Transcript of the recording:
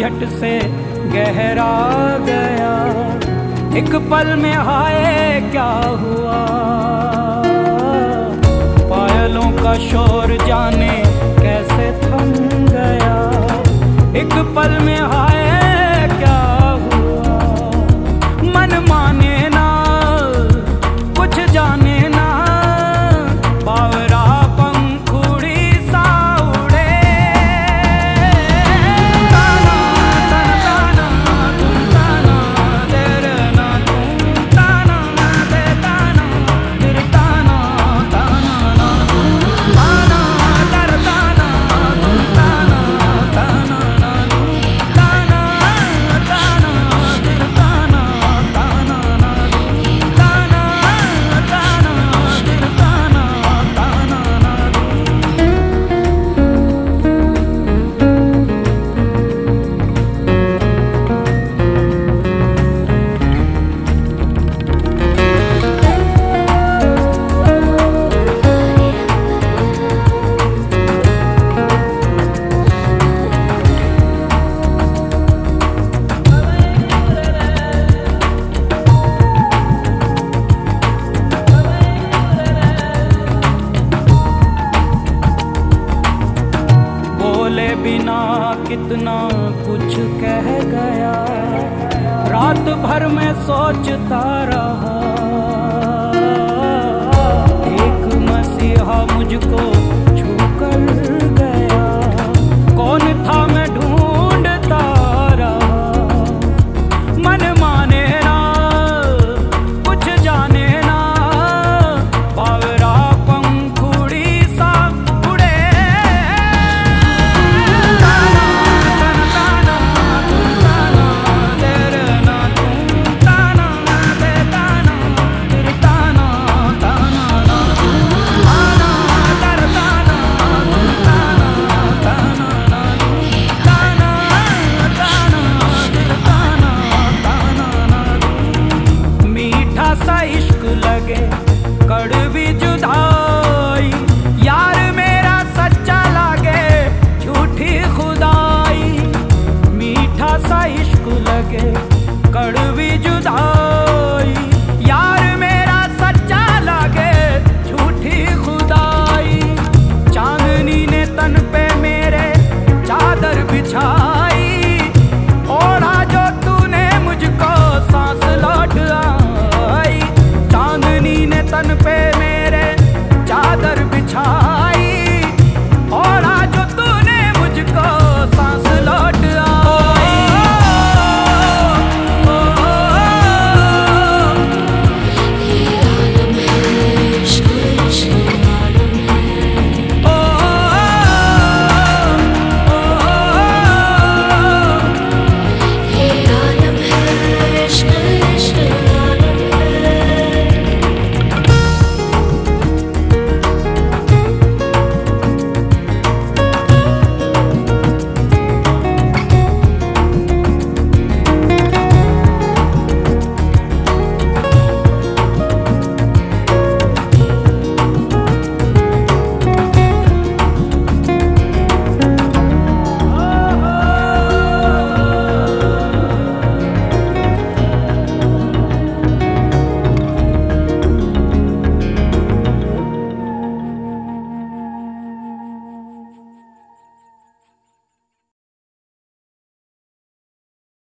झट से गहरा गया। एक पल में हाय, क्या हुआ? पायलों का शोर जाने कैसे थम गया? एक पल में हाय कितना कुछ कह गया। रात भर में सोचता रहा। एक मसीहा मुझको